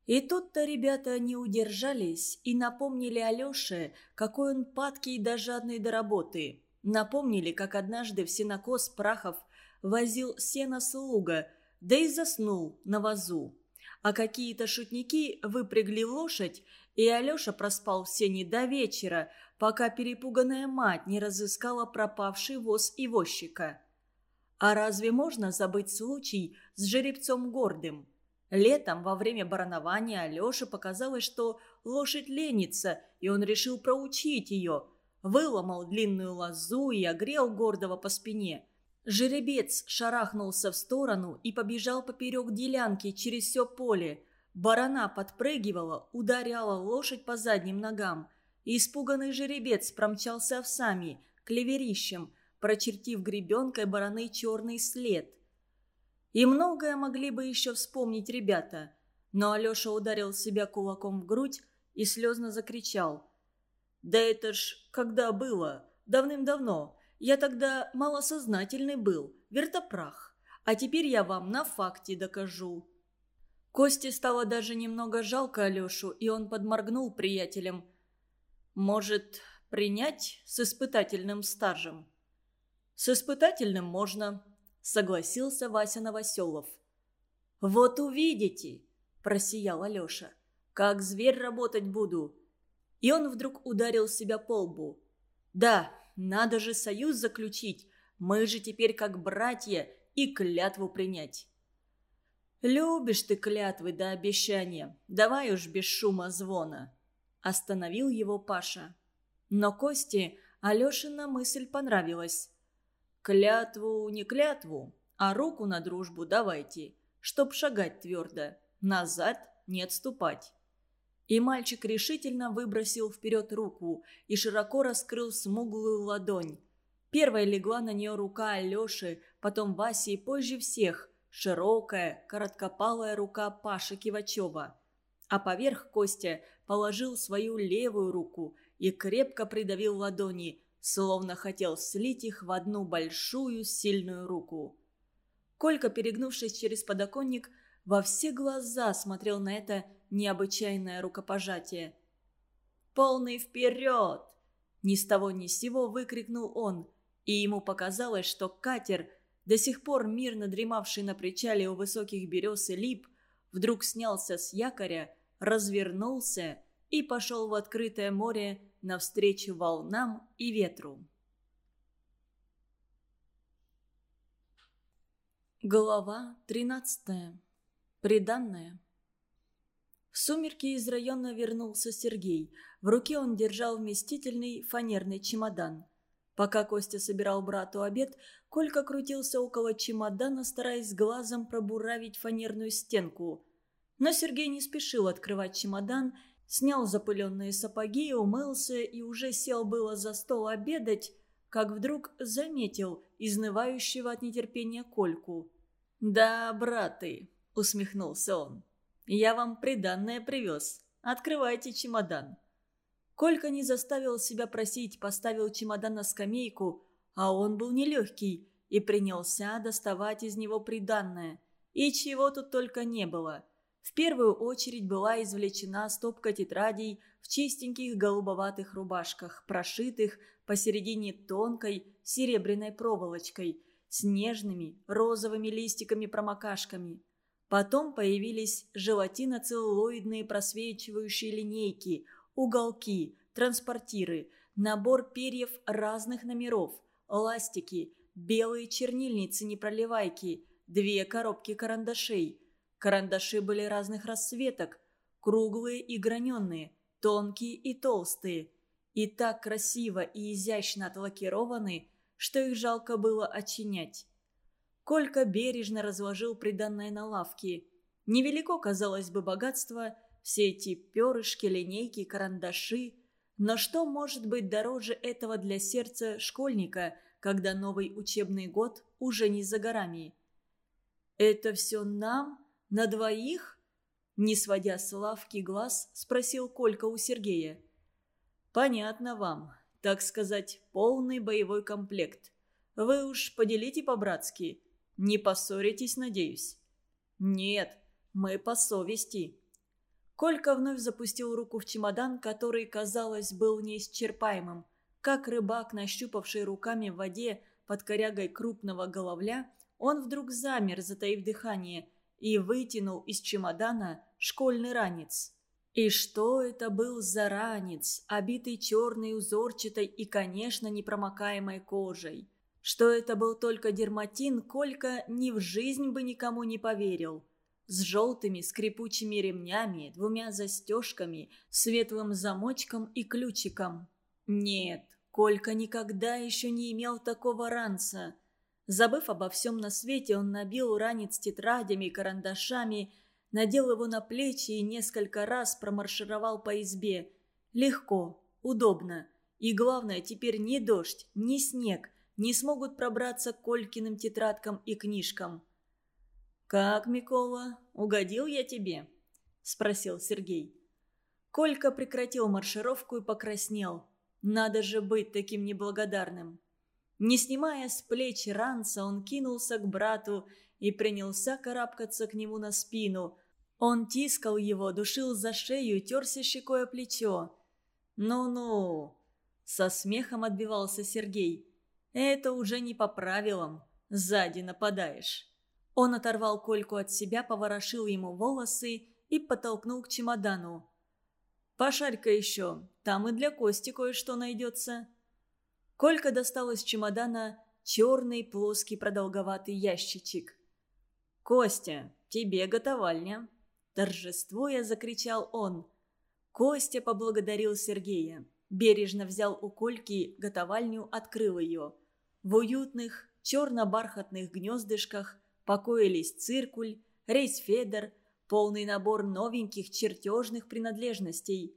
И тут-то ребята не удержались и напомнили Алёше, какой он падкий и даже жадный до работы. Напомнили, как однажды в сенокос Прахов возил сено слуга, да и заснул на вазу. А какие-то шутники выпрягли лошадь, и Алёша проспал в сене до вечера, пока перепуганная мать не разыскала пропавший воз и возчика. А разве можно забыть случай с жеребцом гордым? Летом, во время баранования, Алёше показалось, что лошадь ленится, и он решил проучить ее. Выломал длинную лозу и огрел гордого по спине. Жеребец шарахнулся в сторону и побежал поперек делянки через все поле. Барана подпрыгивала, ударяла лошадь по задним ногам. Испуганный жеребец промчался овсами, клеверищем, прочертив гребенкой бараны черный след. И многое могли бы еще вспомнить ребята. Но Алеша ударил себя кулаком в грудь и слезно закричал. «Да это ж когда было? Давным-давно. Я тогда малосознательный был, вертопрах. А теперь я вам на факте докажу». Косте стало даже немного жалко Алешу, и он подморгнул приятелям. «Может, принять с испытательным стажем?» «С испытательным можно», – согласился Вася Новоселов. «Вот увидите!» – просиял Алеша. «Как зверь работать буду!» И он вдруг ударил себя по лбу. «Да, надо же союз заключить. Мы же теперь как братья и клятву принять». «Любишь ты клятвы до обещания. Давай уж без шума звона». Остановил его Паша. Но Косте Алешина мысль понравилась. Клятву не клятву, а руку на дружбу давайте, чтоб шагать твердо, назад не отступать. И мальчик решительно выбросил вперед руку и широко раскрыл смуглую ладонь. Первая легла на нее рука Алеши, потом Васи и позже всех – широкая, короткопалая рука Паши Кивачева. А поверх Костя положил свою левую руку и крепко придавил ладони, словно хотел слить их в одну большую сильную руку. Колька, перегнувшись через подоконник, во все глаза смотрел на это необычайное рукопожатие. «Полный вперед!» Ни с того ни с сего выкрикнул он, и ему показалось, что катер, до сих пор мирно дремавший на причале у высоких берез и лип, вдруг снялся с якоря, развернулся и пошел в открытое море навстречу волнам и ветру. Глава 13. Приданная. В сумерки из района вернулся Сергей. В руке он держал вместительный фанерный чемодан. Пока Костя собирал брату обед, Колька крутился около чемодана, стараясь глазом пробуравить фанерную стенку. Но Сергей не спешил открывать чемодан снял запыленные сапоги, умылся и уже сел было за стол обедать, как вдруг заметил изнывающего от нетерпения Кольку. «Да, браты», — усмехнулся он, — «я вам приданное привез. Открывайте чемодан». Колька не заставил себя просить, поставил чемодан на скамейку, а он был нелегкий, и принялся доставать из него приданное. И чего тут только не было. В первую очередь была извлечена стопка тетрадей в чистеньких голубоватых рубашках, прошитых посередине тонкой серебряной проволочкой с нежными розовыми листиками-промокашками. Потом появились желатиноцеллулоидные просвечивающие линейки, уголки, транспортиры, набор перьев разных номеров, ластики, белые чернильницы-непроливайки, две коробки карандашей – Карандаши были разных расцветок, круглые и граненые, тонкие и толстые, и так красиво и изящно отлакированы, что их жалко было очинять. Колька бережно разложил приданное на лавке. Невелико, казалось бы, богатство, все эти перышки, линейки, карандаши. Но что может быть дороже этого для сердца школьника, когда новый учебный год уже не за горами? «Это все нам?» На двоих?» Не сводя с лавки глаз, спросил Колька у Сергея. «Понятно вам. Так сказать, полный боевой комплект. Вы уж поделите по-братски. Не поссоритесь, надеюсь?» «Нет, мы по совести». Колька вновь запустил руку в чемодан, который, казалось, был неисчерпаемым. Как рыбак, нащупавший руками в воде под корягой крупного головля, он вдруг замер, затаив дыхание – и вытянул из чемодана школьный ранец. И что это был за ранец, обитый черной узорчатой и, конечно, непромокаемой кожей? Что это был только дерматин, Колька ни в жизнь бы никому не поверил. С желтыми скрипучими ремнями, двумя застежками, светлым замочком и ключиком. Нет, Колька никогда еще не имел такого ранца – Забыв обо всем на свете, он набил ранец тетрадями и карандашами, надел его на плечи и несколько раз промаршировал по избе. Легко, удобно. И главное, теперь ни дождь, ни снег не смогут пробраться к Колькиным тетрадкам и книжкам. «Как, Микола, угодил я тебе?» – спросил Сергей. Колька прекратил маршировку и покраснел. «Надо же быть таким неблагодарным!» Не снимая с плеч ранца, он кинулся к брату и принялся карабкаться к нему на спину. Он тискал его, душил за шею, терся щекой о плечо. «Ну-ну!» – со смехом отбивался Сергей. «Это уже не по правилам. Сзади нападаешь». Он оторвал Кольку от себя, поворошил ему волосы и подтолкнул к чемодану. «Пошарь-ка еще, там и для Кости кое-что найдется». Колька достал из чемодана черный плоский продолговатый ящичек. «Костя, тебе готовальня!» Торжествуя, закричал он. Костя поблагодарил Сергея. Бережно взял у Кольки готовальню, открыл ее. В уютных черно-бархатных гнездышках покоились циркуль, рейсфедер, полный набор новеньких чертежных принадлежностей.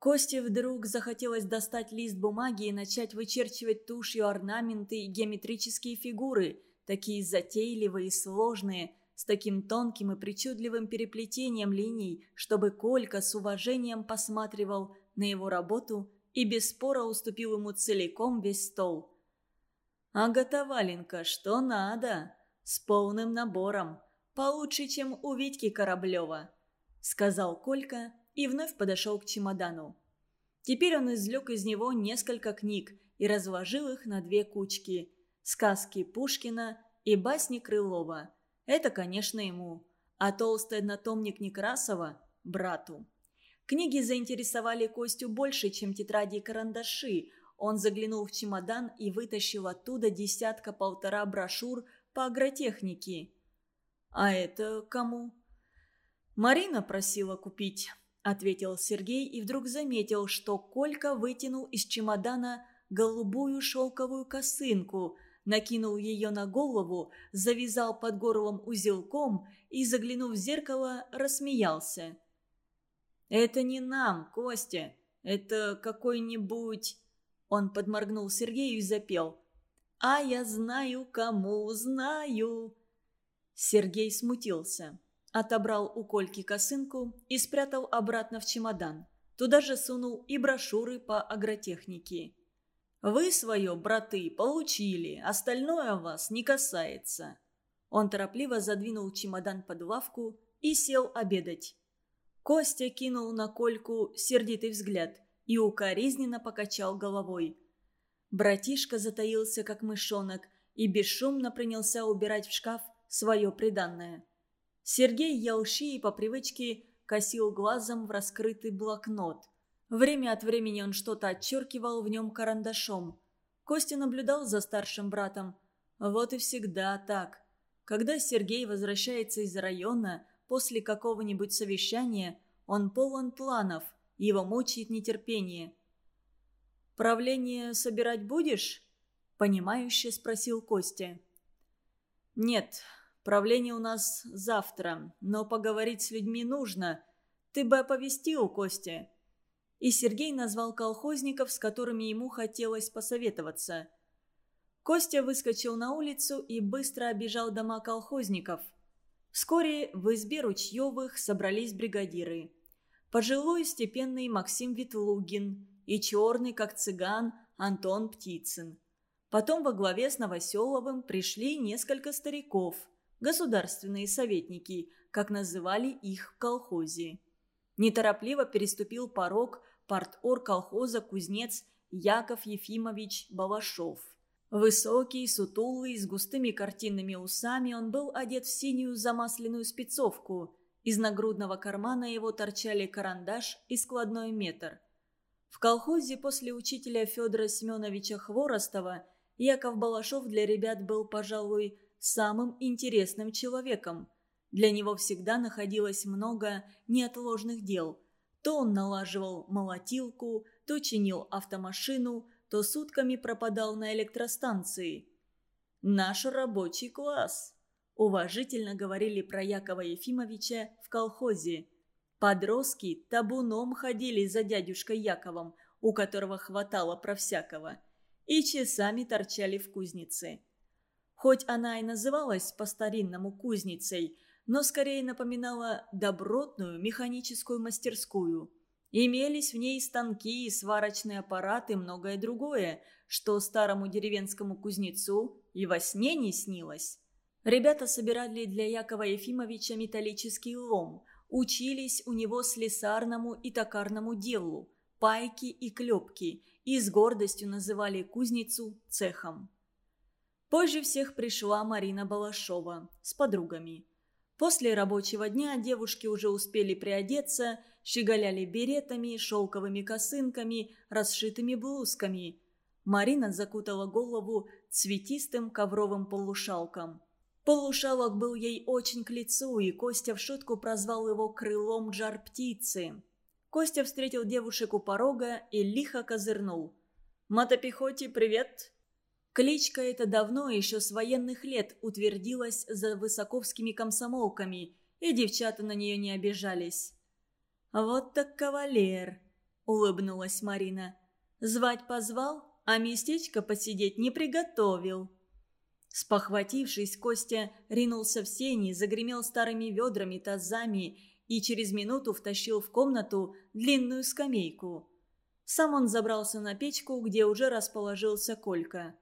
Косте вдруг захотелось достать лист бумаги и начать вычерчивать тушью орнаменты и геометрические фигуры, такие затейливые и сложные, с таким тонким и причудливым переплетением линий, чтобы Колька с уважением посматривал на его работу и без спора уступил ему целиком весь стол. «А готоваленько, что надо, с полным набором, получше, чем у Витьки Кораблева», — сказал Колька и вновь подошел к чемодану. Теперь он извлек из него несколько книг и разложил их на две кучки – сказки Пушкина и басни Крылова. Это, конечно, ему, а толстый однотомник Некрасова – брату. Книги заинтересовали Костю больше, чем тетради и карандаши. Он заглянул в чемодан и вытащил оттуда десятка-полтора брошюр по агротехнике. «А это кому?» «Марина просила купить», – ответил Сергей и вдруг заметил, что Колька вытянул из чемодана голубую шелковую косынку, накинул ее на голову, завязал под горлом узелком и, заглянув в зеркало, рассмеялся. «Это не нам, Костя, это какой-нибудь...» Он подморгнул Сергею и запел. «А я знаю, кому знаю». Сергей смутился. Отобрал у Кольки косынку и спрятал обратно в чемодан. Туда же сунул и брошюры по агротехнике. «Вы свое, браты, получили, остальное вас не касается». Он торопливо задвинул чемодан под лавку и сел обедать. Костя кинул на Кольку сердитый взгляд и укоризненно покачал головой. Братишка затаился, как мышонок, и бесшумно принялся убирать в шкаф свое приданное. Сергей ел щи и по привычке косил глазом в раскрытый блокнот. Время от времени он что-то отчеркивал в нем карандашом. Костя наблюдал за старшим братом. Вот и всегда так. Когда Сергей возвращается из района после какого-нибудь совещания, он полон планов, его мучает нетерпение. «Правление собирать будешь?» – понимающе спросил Костя. «Нет, Правление у нас завтра, но поговорить с людьми нужно. Ты бы оповестил, Костя». И Сергей назвал колхозников, с которыми ему хотелось посоветоваться. Костя выскочил на улицу и быстро обежал дома колхозников. Вскоре в избе Ручьевых собрались бригадиры. Пожилой степенный Максим Ветлугин и черный, как цыган, Антон Птицын. Потом во главе с Новоселовым пришли несколько стариков – государственные советники, как называли их в колхозе. Неторопливо переступил порог партор колхоза кузнец Яков Ефимович Балашов. Высокий, сутулый, с густыми картинными усами, он был одет в синюю замасленную спецовку. Из нагрудного кармана его торчали карандаш и складной метр. В колхозе после учителя Федора Семеновича Хворостова Яков Балашов для ребят был, пожалуй, самым интересным человеком. Для него всегда находилось много неотложных дел. То он налаживал молотилку, то чинил автомашину, то сутками пропадал на электростанции. «Наш рабочий класс», – уважительно говорили про Якова Ефимовича в колхозе. Подростки табуном ходили за дядюшкой Яковом, у которого хватало про всякого, и часами торчали в кузнице. Хоть она и называлась по-старинному кузницей, но скорее напоминала добротную механическую мастерскую. Имелись в ней станки, сварочные аппараты и многое другое, что старому деревенскому кузнецу и во сне не снилось. Ребята собирали для Якова Ефимовича металлический лом, учились у него слесарному и токарному делу, пайки и клепки, и с гордостью называли кузницу цехом. Позже всех пришла Марина Балашова с подругами. После рабочего дня девушки уже успели приодеться, щеголяли беретами, шелковыми косынками, расшитыми блузками. Марина закутала голову цветистым ковровым полушалком. Полушалок был ей очень к лицу, и Костя в шутку прозвал его «крылом жар-птицы». Костя встретил девушек у порога и лихо козырнул. «Мотопехоте, привет!» Кличка эта давно, еще с военных лет, утвердилась за высоковскими комсомолками и девчата на нее не обижались. «Вот так кавалер!» – улыбнулась Марина. «Звать позвал, а местечко посидеть не приготовил». Спохватившись, Костя ринулся в сени, загремел старыми ведрами, тазами и через минуту втащил в комнату длинную скамейку. Сам он забрался на печку, где уже расположился Колька.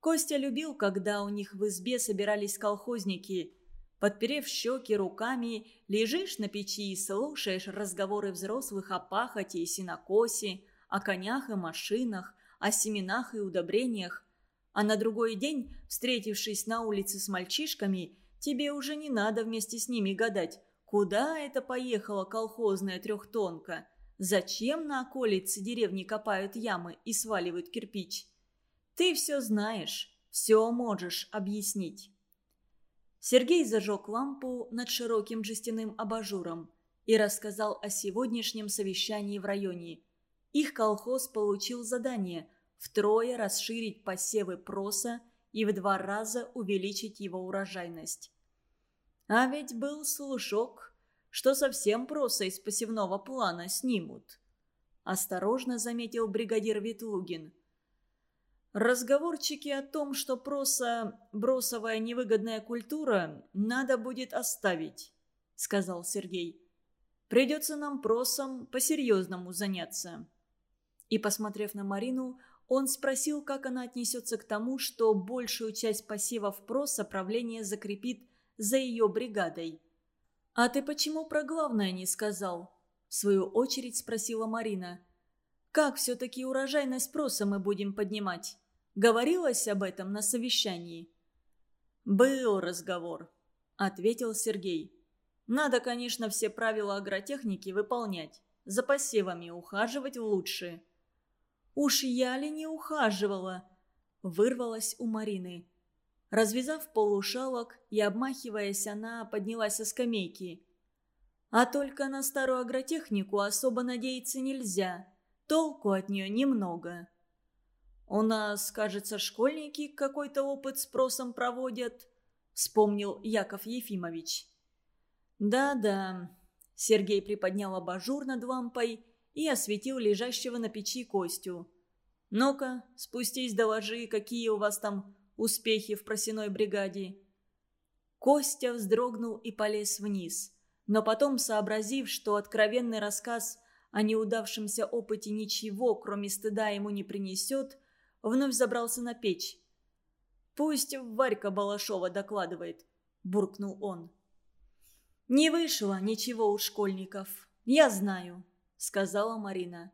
Костя любил, когда у них в избе собирались колхозники. Подперев щеки руками, лежишь на печи и слушаешь разговоры взрослых о пахоте и синокосе, о конях и машинах, о семенах и удобрениях. А на другой день, встретившись на улице с мальчишками, тебе уже не надо вместе с ними гадать, куда это поехала колхозная трехтонка, зачем на околице деревни копают ямы и сваливают кирпич. Ты все знаешь, все можешь объяснить. Сергей зажег лампу над широким жестяным абажуром и рассказал о сегодняшнем совещании в районе. Их колхоз получил задание – втрое расширить посевы проса и в два раза увеличить его урожайность. А ведь был слушок, что совсем проса из посевного плана снимут. Осторожно заметил бригадир Ветлугин. Разговорчики о том, что проса – бросовая невыгодная культура, надо будет оставить, сказал Сергей. Придется нам просом по-серьезному заняться. И, посмотрев на Марину, он спросил, как она отнесется к тому, что большую часть посевов проса правление закрепит за ее бригадой. «А ты почему про главное не сказал?» В свою очередь спросила Марина. «Как все-таки урожайность проса мы будем поднимать? Говорилось об этом на совещании?» «Был разговор», — ответил Сергей. «Надо, конечно, все правила агротехники выполнять. За посевами ухаживать лучше». Уж я ли не ухаживала?» Вырвалась у Марины. Развязав полушалок и обмахиваясь, она поднялась со скамейки. «А только на старую агротехнику особо надеяться нельзя. Толку от нее немного». «У нас, кажется, школьники какой-то опыт спросом проводят», — вспомнил Яков Ефимович. «Да-да», — Сергей приподнял абажур над лампой и осветил лежащего на печи Костю. «Ну-ка, спустись, доложи, какие у вас там успехи в просеной бригаде». Костя вздрогнул и полез вниз. Но потом, сообразив, что откровенный рассказ о неудавшемся опыте ничего, кроме стыда, ему не принесет, вновь забрался на печь. «Пусть Варька Балашова докладывает», – буркнул он. «Не вышло ничего у школьников, я знаю», — сказала Марина.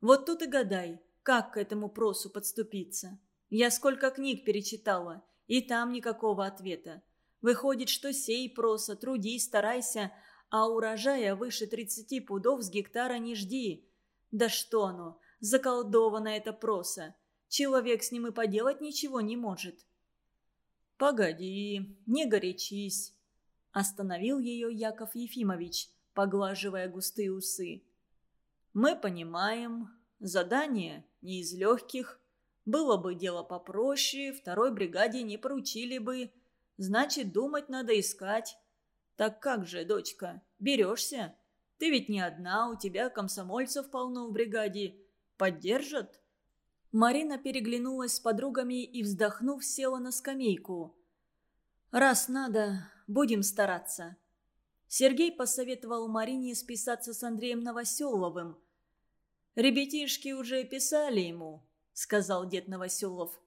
«Вот тут и гадай, как к этому просу подступиться. Я сколько книг перечитала, и там никакого ответа. Выходит, что сей проса, труди, старайся, а урожая выше 30 пудов с гектара не жди. Да что оно, заколдовано это проса. Человек с ним и поделать ничего не может». «Погоди, не горячись», — остановил ее Яков Ефимович, поглаживая густые усы. Мы понимаем, задание не из легких. Было бы дело попроще, второй бригаде не поручили бы. Значит, думать надо искать. Так как же, дочка, берешься? Ты ведь не одна, у тебя комсомольцев полно в бригаде. Поддержат?» Марина переглянулась с подругами и, вздохнув, села на скамейку. «Раз надо, будем стараться». Сергей посоветовал Марине списаться с Андреем Новоселовым. «Ребятишки уже писали ему», — сказал дед Новоселов.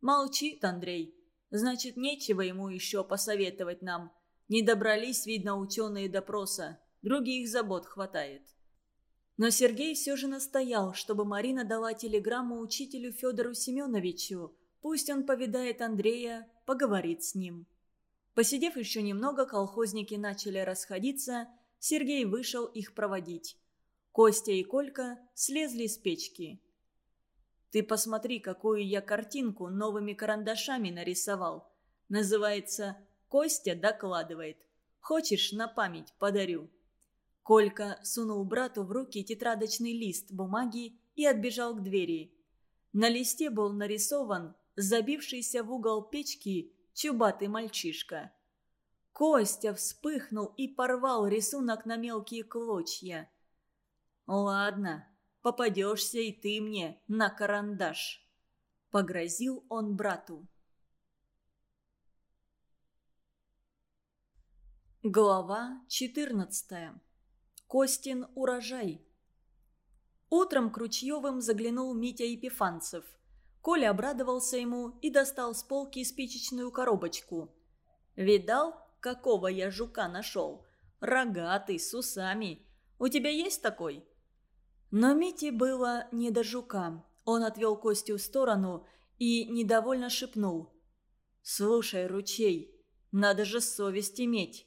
«Молчит Андрей. Значит, нечего ему еще посоветовать нам. Не добрались, видно, ученые допроса. Других забот хватает». Но Сергей все же настоял, чтобы Марина дала телеграмму учителю Федору Семеновичу. Пусть он повидает Андрея, поговорит с ним. Посидев еще немного, колхозники начали расходиться, Сергей вышел их проводить. Костя и Колька слезли с печки. «Ты посмотри, какую я картинку новыми карандашами нарисовал. Называется «Костя докладывает». Хочешь, на память подарю». Колька сунул брату в руки тетрадочный лист бумаги и отбежал к двери. На листе был нарисован забившийся в угол печки чубатый мальчишка. Костя вспыхнул и порвал рисунок на мелкие клочья. «Ладно, попадешься и ты мне на карандаш», — погрозил он брату. Глава 14. Костин урожай. Утром к Ручьевым заглянул Митя Епифанцев. Коля обрадовался ему и достал с полки спичечную коробочку. «Видал, какого я жука нашел? Рогатый, с усами. У тебя есть такой?» Но Мите было не до жука. Он отвел Костю в сторону и недовольно шепнул. «Слушай, Ручей, надо же совесть иметь».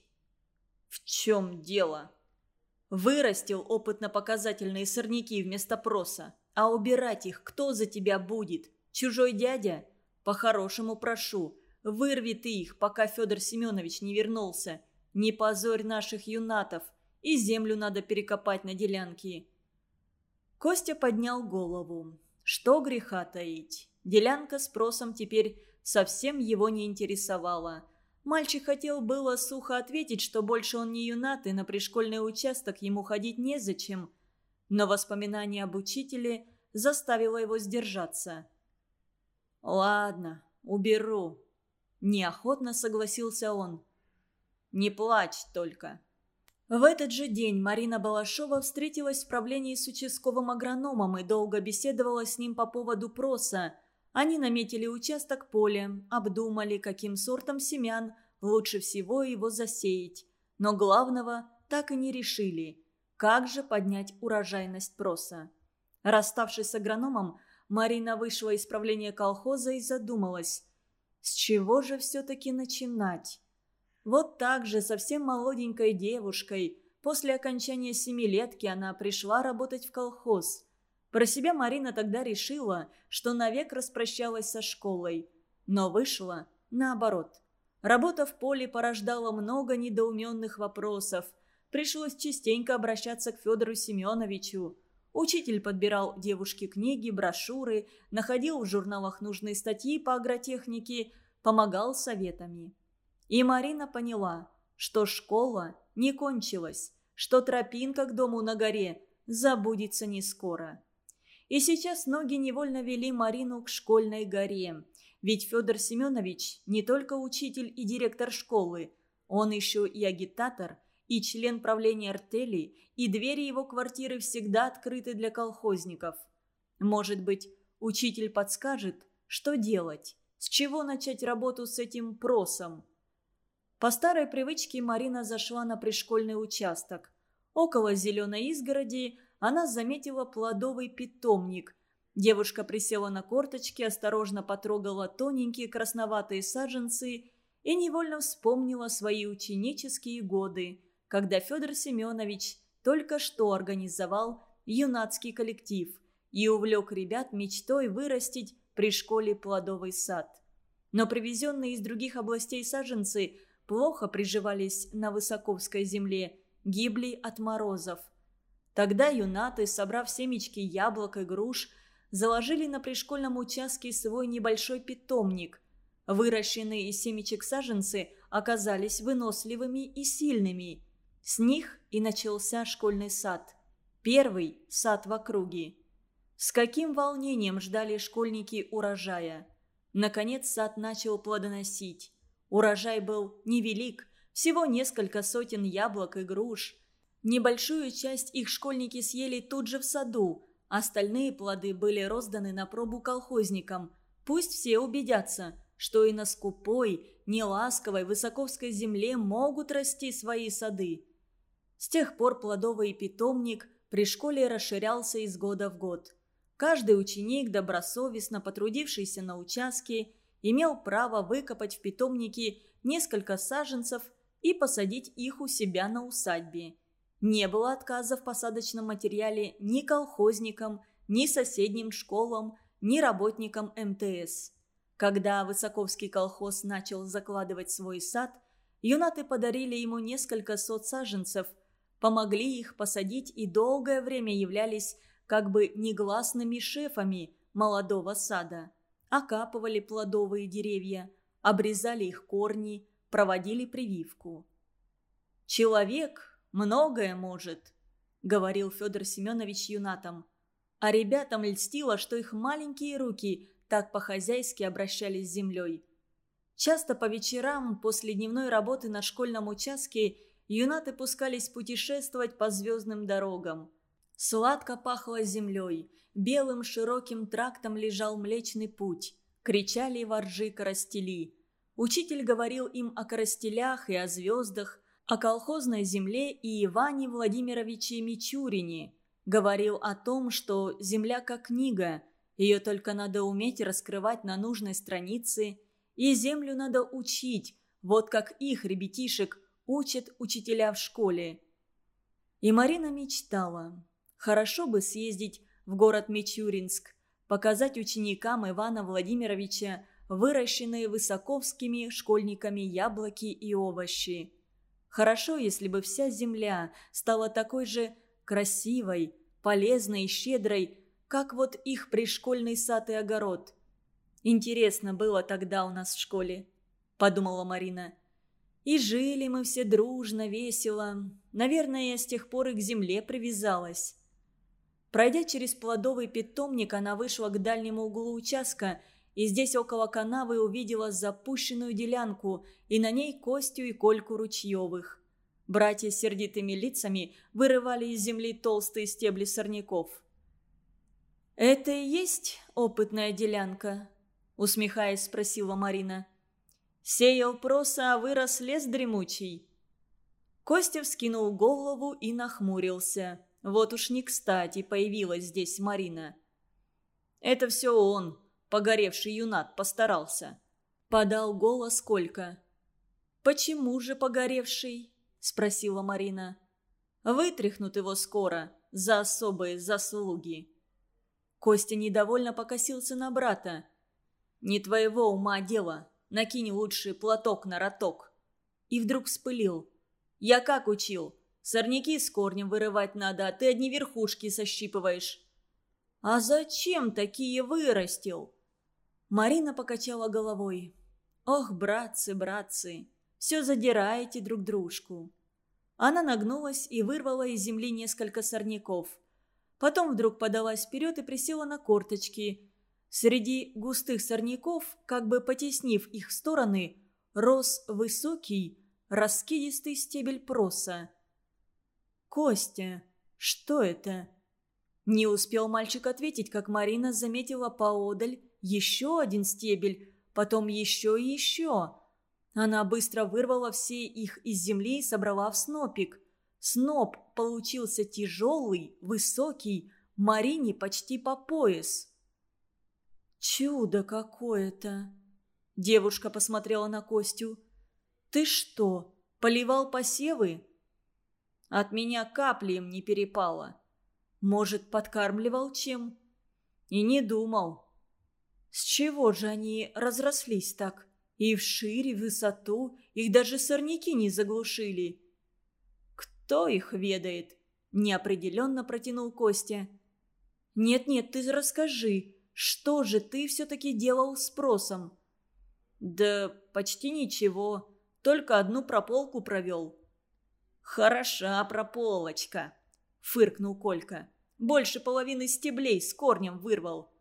«В чем дело?» «Вырастил опытно-показательные сорняки вместо проса. А убирать их кто за тебя будет? Чужой дядя? По-хорошему прошу, вырви ты их, пока Федор Семенович не вернулся. Не позорь наших юнатов, и землю надо перекопать на делянке». Костя поднял голову. Что греха таить? Делянка с просом теперь совсем его не интересовала – Мальчик хотел было сухо ответить, что больше он не юнат, и на пришкольный участок ему ходить незачем. Но воспоминание об учителе заставило его сдержаться. «Ладно, уберу», – неохотно согласился он. «Не плачь только». В этот же день Марина Балашова встретилась в правлении с участковым агрономом и долго беседовала с ним по поводу проса – они наметили участок поля, обдумали, каким сортом семян лучше всего его засеять. Но главного так и не решили. Как же поднять урожайность проса? Расставшись с агрономом, Марина вышла из правления колхоза и задумалась, с чего же все-таки начинать? Вот так же, совсем молоденькой девушкой, после окончания семилетки она пришла работать в колхоз. Про себя Марина тогда решила, что навек распрощалась со школой. Но вышло наоборот. Работа в поле порождала много недоуменных вопросов. Пришлось частенько обращаться к Федору Семеновичу. Учитель подбирал девушке книги, брошюры, находил в журналах нужные статьи по агротехнике, помогал советами. И Марина поняла, что школа не кончилась, что тропинка к дому на горе забудется не скоро. И сейчас ноги невольно вели Марину к школьной горе. Ведь Федор Семенович не только учитель и директор школы, он еще и агитатор, и член правления артели, и двери его квартиры всегда открыты для колхозников. Может быть, учитель подскажет, что делать, с чего начать работу с этим просом. По старой привычке Марина зашла на пришкольный участок. Около зеленой изгороди она заметила плодовый питомник. Девушка присела на корточки, осторожно потрогала тоненькие красноватые саженцы и невольно вспомнила свои ученические годы, когда Федор Семенович только что организовал юнацкий коллектив и увлек ребят мечтой вырастить при школе плодовый сад. Но привезенные из других областей саженцы плохо приживались на Высоковской земле, гибли от морозов – Тогда юнаты, собрав семечки яблок и груш, заложили на пришкольном участке свой небольшой питомник. Выращенные из семечек саженцы оказались выносливыми и сильными. С них и начался школьный сад. Первый сад в округе. С каким волнением ждали школьники урожая. Наконец сад начал плодоносить. Урожай был невелик, всего несколько сотен яблок и груш – Небольшую часть их школьники съели тут же в саду, остальные плоды были розданы на пробу колхозникам. Пусть все убедятся, что и на скупой, неласковой высоковской земле могут расти свои сады. С тех пор плодовый питомник при школе расширялся из года в год. Каждый ученик, добросовестно потрудившийся на участке, имел право выкопать в питомнике несколько саженцев и посадить их у себя на усадьбе. Не было отказа в посадочном материале ни колхозникам, ни соседним школам, ни работникам МТС. Когда Высоковский колхоз начал закладывать свой сад, юнаты подарили ему несколько сот саженцев, помогли их посадить и долгое время являлись как бы негласными шефами молодого сада. Окапывали плодовые деревья, обрезали их корни, проводили прививку. «Человек многое может», — говорил Федор Семенович юнатам. А ребятам льстило, что их маленькие руки так по-хозяйски обращались с землей. Часто по вечерам после дневной работы на школьном участке юнаты пускались путешествовать по звездным дорогам. Сладко пахло землей, белым широким трактом лежал Млечный Путь, кричали воржи коростели. Учитель говорил им о коростелях и о звездах, о колхозной земле и Иване Владимировиче Мичурине. Говорил о том, что земля как книга, ее только надо уметь раскрывать на нужной странице, и землю надо учить, вот как их, ребятишек, учат учителя в школе. И Марина мечтала. Хорошо бы съездить в город Мичуринск, показать ученикам Ивана Владимировича выращенные высоковскими школьниками яблоки и овощи. Хорошо, если бы вся земля стала такой же красивой, полезной и щедрой, как вот их пришкольный сад и огород. Интересно было тогда у нас в школе, подумала Марина. И жили мы все дружно, весело. Наверное, я с тех пор и к земле привязалась. Пройдя через плодовый питомник, она вышла к дальнему углу участка – и здесь около канавы увидела запущенную делянку и на ней Костю и Кольку Ручьевых. Братья с сердитыми лицами вырывали из земли толстые стебли сорняков. «Это и есть опытная делянка?» – усмехаясь, спросила Марина. «Сеял проса, а вырос лес дремучий». Костя вскинул голову и нахмурился. Вот уж не кстати появилась здесь Марина. «Это все он», Погоревший юнат постарался. Подал голос Колька. «Почему же погоревший?» – спросила Марина. «Вытряхнут его скоро за особые заслуги». Костя недовольно покосился на брата. «Не твоего ума дело. Накинь лучше платок на роток». И вдруг вспылил. «Я как учил? Сорняки с корнем вырывать надо, а ты одни верхушки сощипываешь». «А зачем такие вырастил?» Марина покачала головой. «Ох, братцы, братцы, все задираете друг дружку». Она нагнулась и вырвала из земли несколько сорняков. Потом вдруг подалась вперед и присела на корточки. Среди густых сорняков, как бы потеснив их в стороны, рос высокий, раскидистый стебель проса. «Костя, что это?» Не успел мальчик ответить, как Марина заметила поодаль еще один стебель, потом еще и еще. Она быстро вырвала все их из земли и собрала в снопик. Сноп получился тяжелый, высокий, Марине почти по пояс. «Чудо какое-то!» Девушка посмотрела на Костю. «Ты что, поливал посевы?» «От меня капли им не перепало. Может, подкармливал чем?» «И не думал. С чего же они разрослись так? И в шире, в высоту их даже сорняки не заглушили. Кто их ведает? Неопределенно протянул Костя. Нет-нет, ты расскажи, что же ты все-таки делал с просом? Да почти ничего, только одну прополку провел. Хороша прополочка, фыркнул Колька. Больше половины стеблей с корнем вырвал.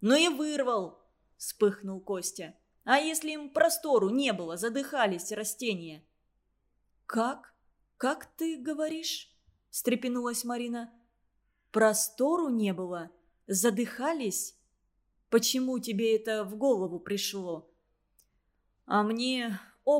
«Ну и вырвал!» – вспыхнул Костя. «А если им простору не было, задыхались растения?» «Как? Как ты говоришь?» – встрепенулась Марина. «Простору не было? Задыхались? Почему тебе это в голову пришло?» «А мне